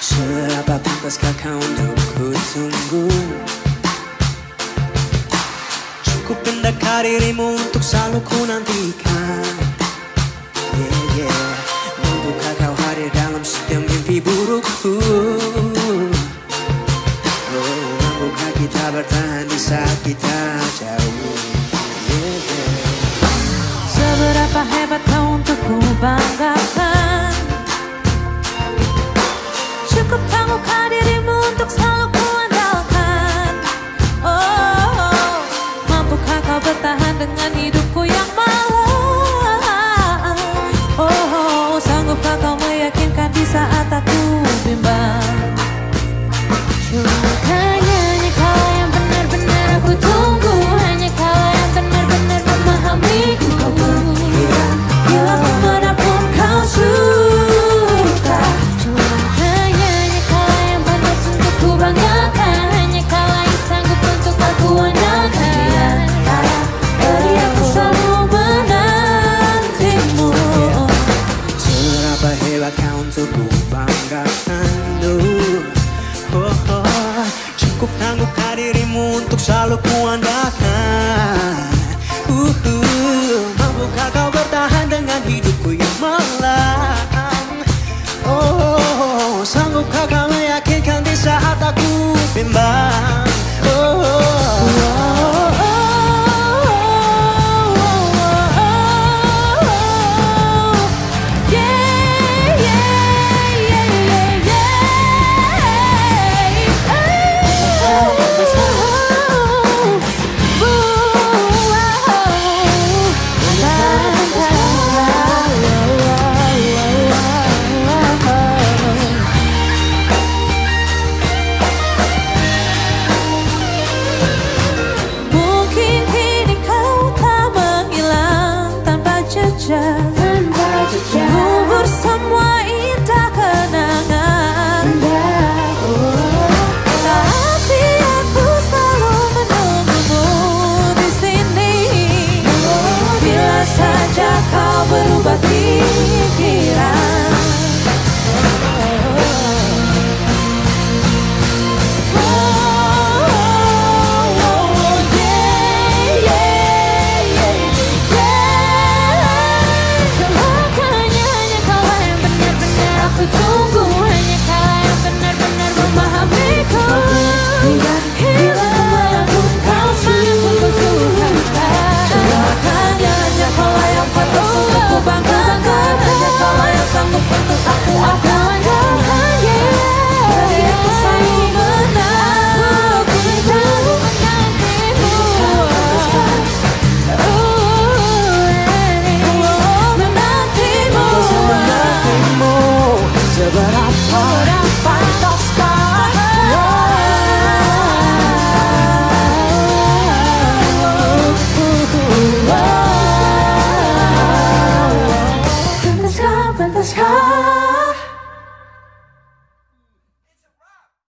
Seberapa pantaskah kau untuk ku tunggu? Cukup mendekar dirimu untuk selalu ku nantikan? Yeah, yeah. Mampukah kau hadir dalam setiap mimpi burukku? Oh, mampukah kita bertahan di saat kita jauh? Yeah, yeah. Seberapa hebat kau untuk ku banggakan you. Cukup tanggungkah dirimu untuk selalu ku andalkan uh, uh. Mampukah kau bertahan dengan hidupku yang malam Oh, sanggupkah kau meyakinkan di saat aku bimbang jejak Kubur semua indah kenangan Tapi aku selalu menunggumu di sini Bila saja kau